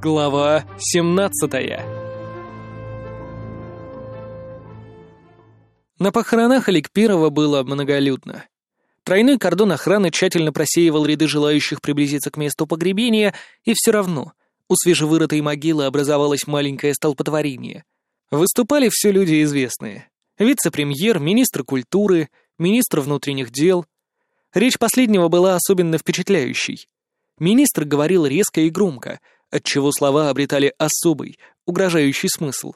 Глава 17 На похоронах Аликпирова было многолюдно. Тройной кордон охраны тщательно просеивал ряды желающих приблизиться к месту погребения, и все равно у свежевырытой могилы образовалось маленькое столпотворение. Выступали все люди известные. Вице-премьер, министр культуры, министр внутренних дел. Речь последнего была особенно впечатляющей. Министр говорил резко и громко — отчего слова обретали особый, угрожающий смысл.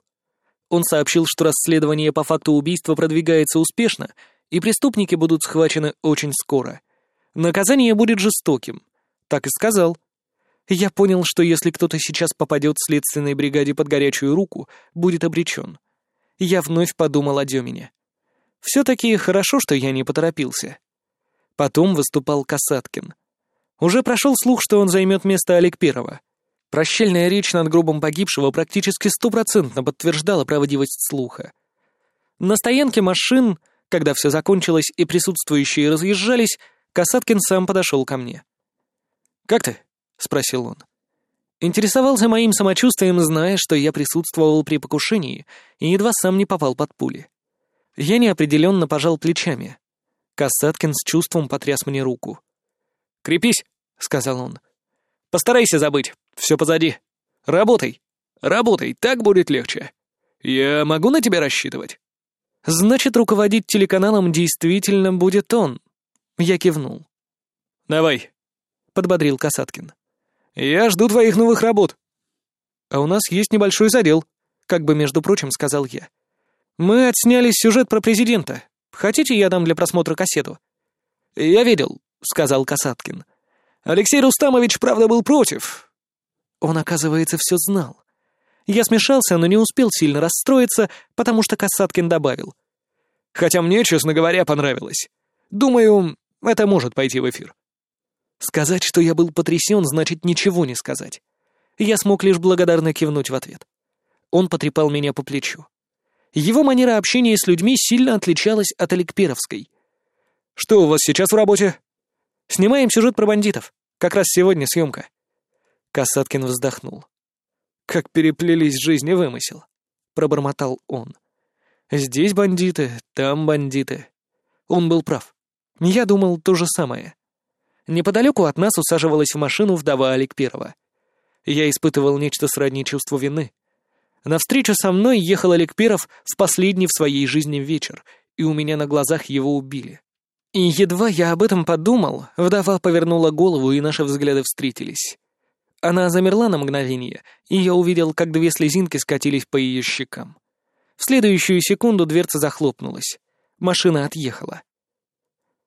Он сообщил, что расследование по факту убийства продвигается успешно, и преступники будут схвачены очень скоро. Наказание будет жестоким. Так и сказал. Я понял, что если кто-то сейчас попадет в следственной бригаде под горячую руку, будет обречен. Я вновь подумал о Демине. Все-таки хорошо, что я не поторопился. Потом выступал Касаткин. Уже прошел слух, что он займет место Олег Первого. Прощальная речь над гробом погибшего практически стопроцентно подтверждала правдивость слуха. На стоянке машин, когда все закончилось и присутствующие разъезжались, Касаткин сам подошел ко мне. «Как ты?» — спросил он. Интересовался моим самочувствием, зная, что я присутствовал при покушении и едва сам не попал под пули. Я неопределенно пожал плечами. Касаткин с чувством потряс мне руку. «Крепись», — сказал он. «Постарайся забыть. Все позади. Работай. Работай, так будет легче. Я могу на тебя рассчитывать?» «Значит, руководить телеканалом действительно будет он». Я кивнул. «Давай», — подбодрил Касаткин. «Я жду твоих новых работ». «А у нас есть небольшой задел», — как бы, между прочим, сказал я. «Мы отсняли сюжет про президента. Хотите, я дам для просмотра кассету?» «Я видел», — сказал Касаткин. «Алексей Рустамович, правда, был против, он, оказывается, все знал. Я смешался, но не успел сильно расстроиться, потому что Касаткин добавил. Хотя мне, честно говоря, понравилось. Думаю, это может пойти в эфир. Сказать, что я был потрясен, значит ничего не сказать. Я смог лишь благодарно кивнуть в ответ. Он потрепал меня по плечу. Его манера общения с людьми сильно отличалась от Аликперовской. «Что у вас сейчас в работе?» «Снимаем сюжет про бандитов. Как раз сегодня съемка. Касаткин вздохнул. «Как переплелись жизнь и вымысел», — пробормотал он. «Здесь бандиты, там бандиты». Он был прав. Я думал то же самое. Неподалеку от нас усаживалась в машину вдова Первого. Я испытывал нечто сродни чувству вины. На встречу со мной ехал Олег Перов в последний в своей жизни вечер, и у меня на глазах его убили. И едва я об этом подумал, вдова повернула голову, и наши взгляды встретились. Она замерла на мгновение, и я увидел, как две слезинки скатились по ее щекам. В следующую секунду дверца захлопнулась. Машина отъехала.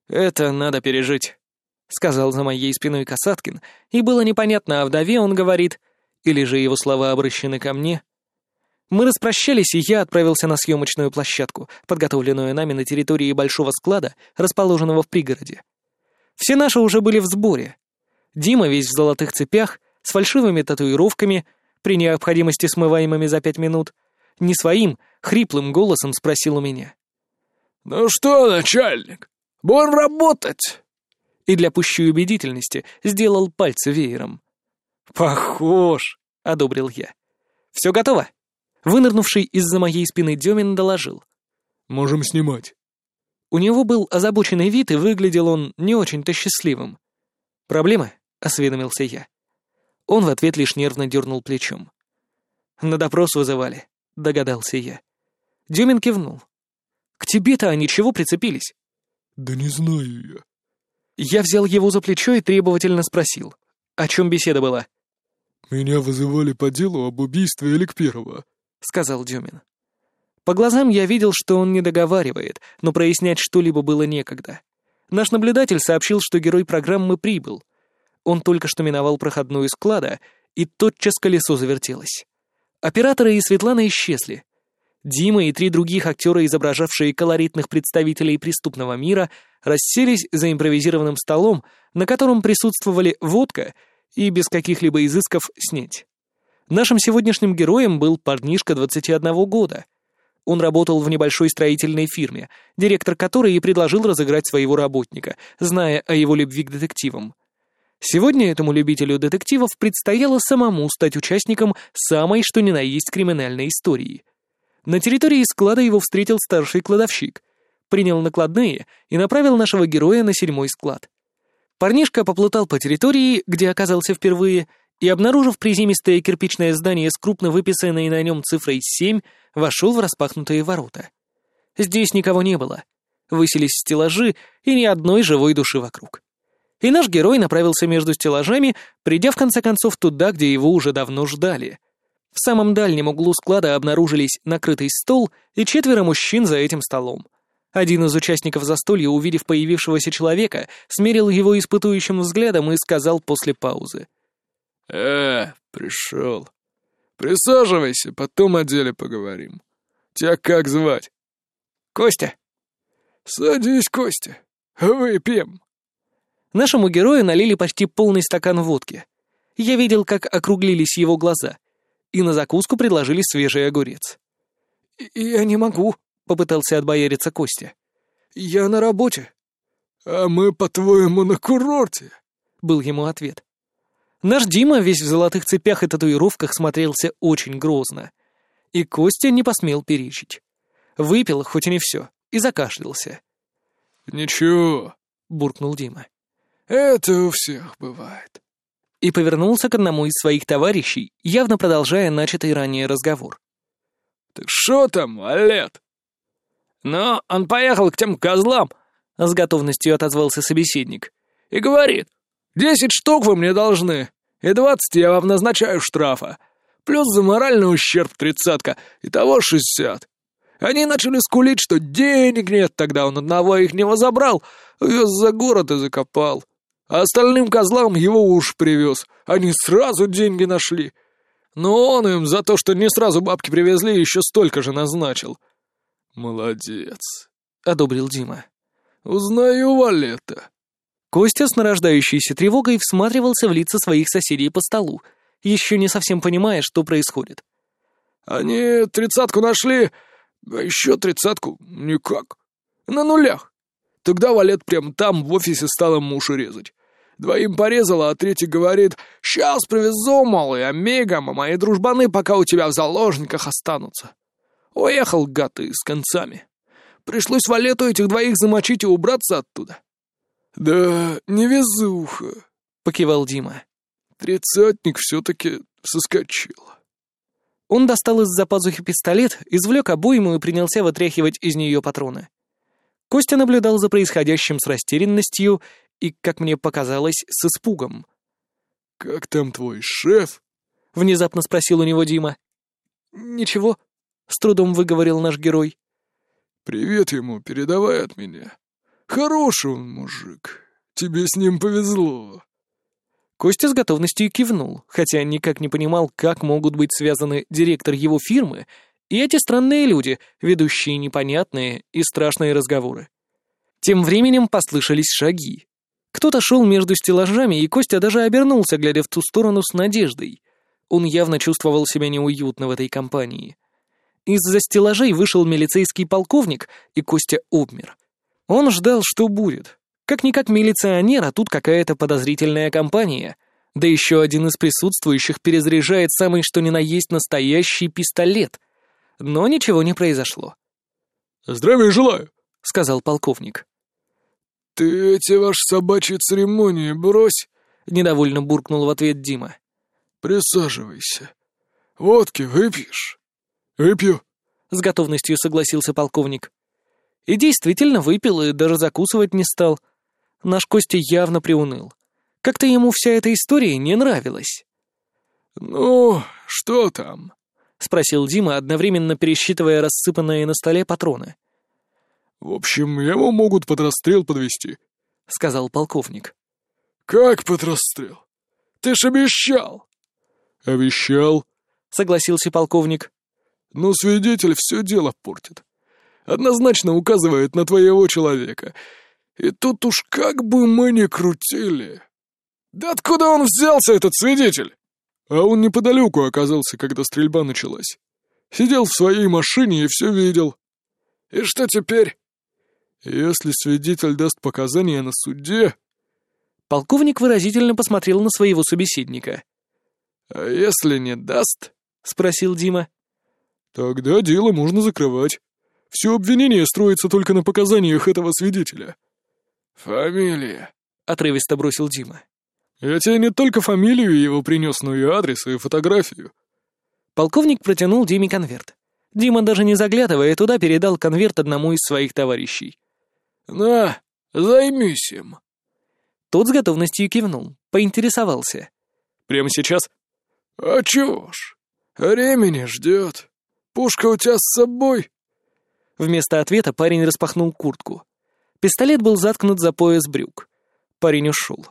«Это надо пережить», — сказал за моей спиной Касаткин, и было непонятно, о вдове он говорит, или же его слова обращены ко мне. Мы распрощались, и я отправился на съемочную площадку, подготовленную нами на территории большого склада, расположенного в пригороде. Все наши уже были в сборе. Дима весь в золотых цепях, с фальшивыми татуировками, при необходимости смываемыми за пять минут, не своим, хриплым голосом спросил у меня. «Ну что, начальник, будем работать!» И для пущей убедительности сделал пальцы веером. «Похож!» — одобрил я. «Все готово?» Вынырнувший из-за моей спины Демин доложил. «Можем снимать». У него был озабоченный вид, и выглядел он не очень-то счастливым. «Проблемы?» — осведомился я. Он в ответ лишь нервно дернул плечом. «На допрос вызывали», — догадался я. Дюмин кивнул. «К тебе-то они чего прицепились?» «Да не знаю я». Я взял его за плечо и требовательно спросил. «О чем беседа была?» «Меня вызывали по делу об убийстве Элик Первого», — сказал Дюмин. По глазам я видел, что он не договаривает, но прояснять что-либо было некогда. Наш наблюдатель сообщил, что герой программы прибыл — он только что миновал проходную склада, и тотчас колесо завертелось. Операторы и Светлана исчезли. Дима и три других актера, изображавшие колоритных представителей преступного мира, расселись за импровизированным столом, на котором присутствовали водка и без каких-либо изысков снеть. Нашим сегодняшним героем был парнишка 21 года. Он работал в небольшой строительной фирме, директор которой и предложил разыграть своего работника, зная о его любви к детективам. Сегодня этому любителю детективов предстояло самому стать участником самой что ни на есть криминальной истории. На территории склада его встретил старший кладовщик, принял накладные и направил нашего героя на седьмой склад. Парнишка поплутал по территории, где оказался впервые, и, обнаружив приземистое кирпичное здание с крупно выписанной на нем цифрой 7, вошел в распахнутые ворота. Здесь никого не было. Выселись стеллажи и ни одной живой души вокруг. И наш герой направился между стеллажами, придя в конце концов туда, где его уже давно ждали. В самом дальнем углу склада обнаружились накрытый стол и четверо мужчин за этим столом. Один из участников застолья, увидев появившегося человека, смерил его испытующим взглядом и сказал после паузы. «Э, пришел. Присаживайся, потом о деле поговорим. Тебя как звать?» «Костя». «Садись, Костя. Выпьем». Нашему герою налили почти полный стакан водки. Я видел, как округлились его глаза. И на закуску предложили свежий огурец. «Я не могу», — попытался отбояриться Костя. «Я на работе». «А мы, по-твоему, на курорте?» — был ему ответ. Наш Дима, весь в золотых цепях и татуировках, смотрелся очень грозно. И Костя не посмел перечить. Выпил, хоть и не все, и закашлялся. «Ничего», — буркнул Дима. «Это у всех бывает». И повернулся к одному из своих товарищей, явно продолжая начатый ранее разговор. «Так что там, Олет?» «Ну, он поехал к тем козлам», — с готовностью отозвался собеседник. «И говорит, десять штук вы мне должны, и двадцать я вам назначаю штрафа. Плюс за моральный ущерб тридцатка, и того шестьдесят. Они начали скулить, что денег нет, тогда он одного их не возобрал, вез за город и закопал. А остальным козлам его уж привез, они сразу деньги нашли. Но он им за то, что не сразу бабки привезли, еще столько же назначил. «Молодец», — одобрил Дима. «Узнаю Валета». Костя с нарождающейся тревогой всматривался в лица своих соседей по столу, еще не совсем понимая, что происходит. «Они тридцатку нашли, а еще тридцатку никак. На нулях. Тогда Валет прям там в офисе стал им уши резать. Двоим порезала, а третий говорит, «Сейчас привезу, мол, и мигом, а мои дружбаны пока у тебя в заложниках останутся». Уехал, гад, и с концами. Пришлось Валету этих двоих замочить и убраться оттуда. «Да, невезуха», — покивал Дима. «Тридцатник все-таки соскочил». Он достал из-за пазухи пистолет, извлек обойму и принялся вытряхивать из нее патроны. Костя наблюдал за происходящим с растерянностью и, как мне показалось, с испугом. «Как там твой шеф?» — внезапно спросил у него Дима. «Ничего», — с трудом выговорил наш герой. «Привет ему передавай от меня. Хороший он мужик. Тебе с ним повезло». Костя с готовностью кивнул, хотя никак не понимал, как могут быть связаны директор его фирмы и эти странные люди, ведущие непонятные и страшные разговоры. Тем временем послышались шаги. Кто-то шел между стеллажами, и Костя даже обернулся, глядя в ту сторону с надеждой. Он явно чувствовал себя неуютно в этой компании. Из-за стеллажей вышел милицейский полковник, и Костя обмер. Он ждал, что будет. Как-никак милиционер, а тут какая-то подозрительная компания. Да еще один из присутствующих перезаряжает самый что ни на есть настоящий пистолет. Но ничего не произошло. «Здравия желаю», — сказал полковник. «Ты эти ваши собачьи церемонии брось», — недовольно буркнул в ответ Дима. «Присаживайся. Водки выпьешь?» «Выпью», — с готовностью согласился полковник. И действительно выпил и даже закусывать не стал. Наш Костя явно приуныл. Как-то ему вся эта история не нравилась. «Ну, что там?» — спросил Дима, одновременно пересчитывая рассыпанные на столе патроны. «В общем, его могут под расстрел подвести, сказал полковник. «Как под расстрел? Ты ж обещал!» «Обещал», — согласился полковник. «Но свидетель все дело портит. Однозначно указывает на твоего человека. И тут уж как бы мы ни крутили...» «Да откуда он взялся, этот свидетель?» А он неподалеку оказался, когда стрельба началась. Сидел в своей машине и все видел. И что теперь? Если свидетель даст показания на суде, Полковник выразительно посмотрел на своего собеседника. «А если не даст?» — спросил Дима. «Тогда дело можно закрывать. Все обвинение строится только на показаниях этого свидетеля». «Фамилия», — отрывисто бросил Дима. «Я тебе не только фамилию его принес, но и адрес, и фотографию». Полковник протянул Диме конверт. Дима, даже не заглядывая туда, передал конверт одному из своих товарищей. «На, займись им». Тот с готовностью кивнул, поинтересовался. «Прямо сейчас?» «А чего ж, времени ждет. Пушка у тебя с собой?» Вместо ответа парень распахнул куртку. Пистолет был заткнут за пояс брюк. Парень ушел.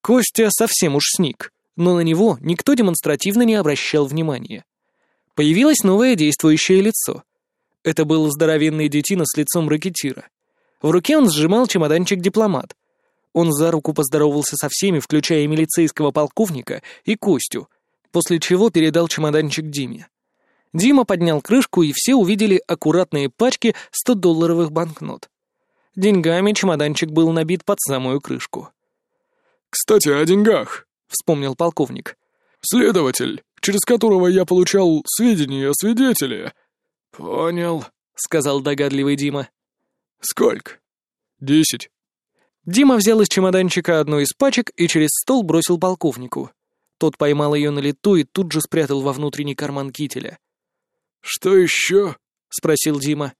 Костя совсем уж сник, но на него никто демонстративно не обращал внимания. Появилось новое действующее лицо. Это был здоровенный детина с лицом ракетира. В руке он сжимал чемоданчик-дипломат. Он за руку поздоровался со всеми, включая милицейского полковника и Костю, после чего передал чемоданчик Диме. Дима поднял крышку, и все увидели аккуратные пачки 100-долларовых банкнот. Деньгами чемоданчик был набит под самую крышку. «Кстати, о деньгах», — вспомнил полковник. «Следователь, через которого я получал сведения о свидетеле». «Понял», — сказал догадливый Дима. «Сколько?» «Десять». Дима взял из чемоданчика одну из пачек и через стол бросил полковнику. Тот поймал ее на лету и тут же спрятал во внутренний карман кителя. «Что еще?» — спросил Дима.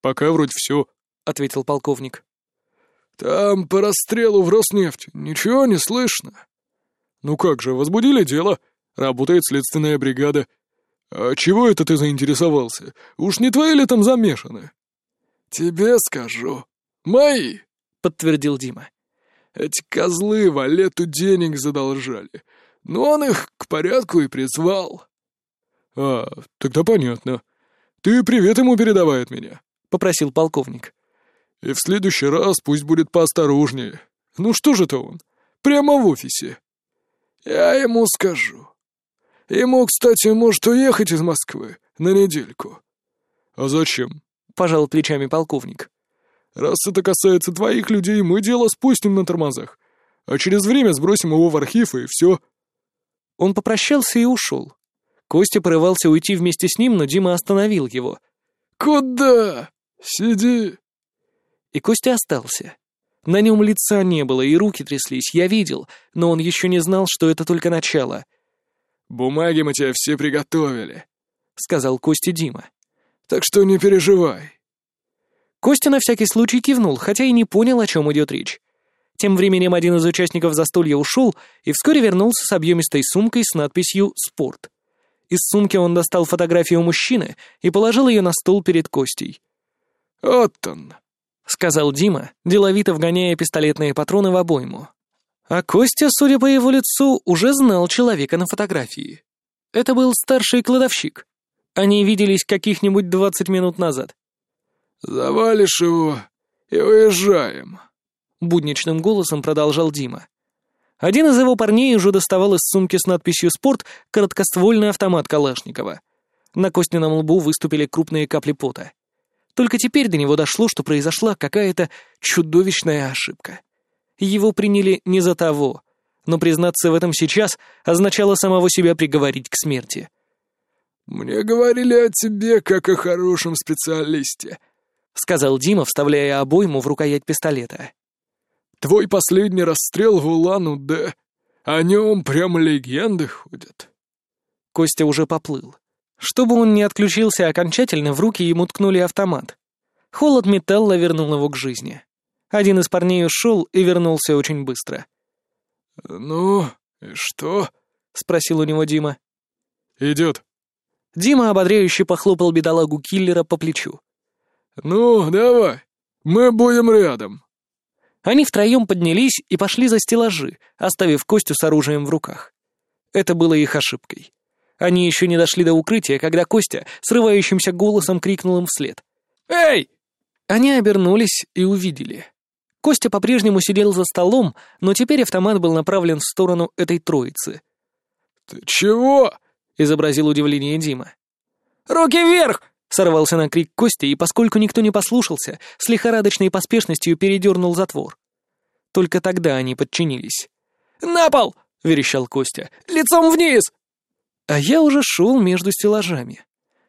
«Пока вроде все», — ответил полковник. «Там по расстрелу в Роснефть ничего не слышно». «Ну как же, возбудили дело. Работает следственная бригада. А чего это ты заинтересовался? Уж не твои ли там замешаны?» «Тебе скажу. Мои», — подтвердил Дима. «Эти козлы Валету денег задолжали. Но он их к порядку и призвал». «А, тогда понятно. Ты привет ему передавай от меня», — попросил полковник. «И в следующий раз пусть будет поосторожнее. Ну что же это он? Прямо в офисе». «Я ему скажу. Ему, кстати, может уехать из Москвы на недельку». «А зачем?» — пожал плечами полковник. «Раз это касается твоих людей, мы дело спустим на тормозах, а через время сбросим его в архив и все». Он попрощался и ушел. Костя порывался уйти вместе с ним, но Дима остановил его. «Куда? Сиди!» И Костя остался. На нем лица не было, и руки тряслись, я видел, но он еще не знал, что это только начало. «Бумаги мы тебе все приготовили», — сказал Костя Дима. «Так что не переживай». Костя на всякий случай кивнул, хотя и не понял, о чем идет речь. Тем временем один из участников застолья ушел и вскоре вернулся с объемистой сумкой с надписью «Спорт». Из сумки он достал фотографию мужчины и положил ее на стол перед Костей. «Вот он», — сказал Дима, деловито вгоняя пистолетные патроны в обойму. А Костя, судя по его лицу, уже знал человека на фотографии. Это был старший кладовщик. Они виделись каких-нибудь двадцать минут назад. «Завалишь его и уезжаем», — будничным голосом продолжал Дима. Один из его парней уже доставал из сумки с надписью «Спорт» короткоствольный автомат Калашникова. На Костином лбу выступили крупные капли пота. Только теперь до него дошло, что произошла какая-то чудовищная ошибка. Его приняли не за того, но признаться в этом сейчас означало самого себя приговорить к смерти. «Мне говорили о тебе как о хорошем специалисте», — сказал Дима, вставляя обойму в рукоять пистолета. «Твой последний расстрел в Улан-Удэ, о нем прямо легенды ходят». Костя уже поплыл. Чтобы он не отключился окончательно, в руки ему ткнули автомат. Холод металла вернул его к жизни. Один из парней ушел и вернулся очень быстро. «Ну, и что?» — спросил у него Дима. «Идет». Дима ободряюще похлопал бедолагу киллера по плечу. «Ну, давай, мы будем рядом». Они втроем поднялись и пошли за стеллажи, оставив Костю с оружием в руках. Это было их ошибкой. Они еще не дошли до укрытия, когда Костя срывающимся голосом крикнул им вслед. «Эй!» Они обернулись и увидели. Костя по-прежнему сидел за столом, но теперь автомат был направлен в сторону этой троицы. «Ты чего?» — изобразил удивление Дима. «Руки вверх!» — сорвался на крик Костя, и поскольку никто не послушался, с лихорадочной поспешностью передернул затвор. Только тогда они подчинились. «На пол!» — верещал Костя. «Лицом вниз!» А я уже шел между стеллажами.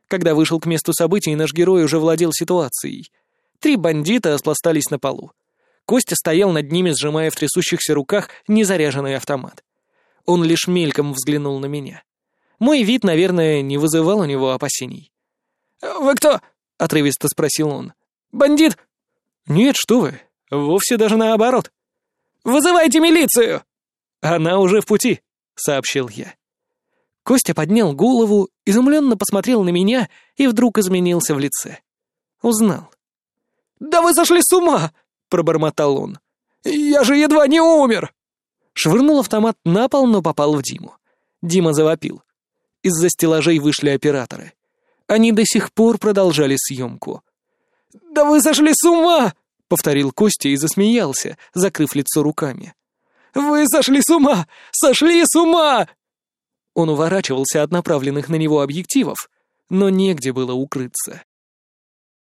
Когда вышел к месту событий, наш герой уже владел ситуацией. Три бандита оспластались на полу. Костя стоял над ними, сжимая в трясущихся руках незаряженный автомат. Он лишь мельком взглянул на меня. Мой вид, наверное, не вызывал у него опасений. «Вы кто?» — отрывисто спросил он. «Бандит?» «Нет, что вы. Вовсе даже наоборот». «Вызывайте милицию!» «Она уже в пути», — сообщил я. Костя поднял голову, изумленно посмотрел на меня и вдруг изменился в лице. Узнал. «Да вы сошли с ума!» — пробормотал он. «Я же едва не умер!» Швырнул автомат на пол, но попал в Диму. Дима завопил. Из-за стеллажей вышли операторы. Они до сих пор продолжали съемку. «Да вы сошли с ума!» — повторил Костя и засмеялся, закрыв лицо руками. «Вы сошли с ума! Сошли с ума!» Он уворачивался от направленных на него объективов, но негде было укрыться.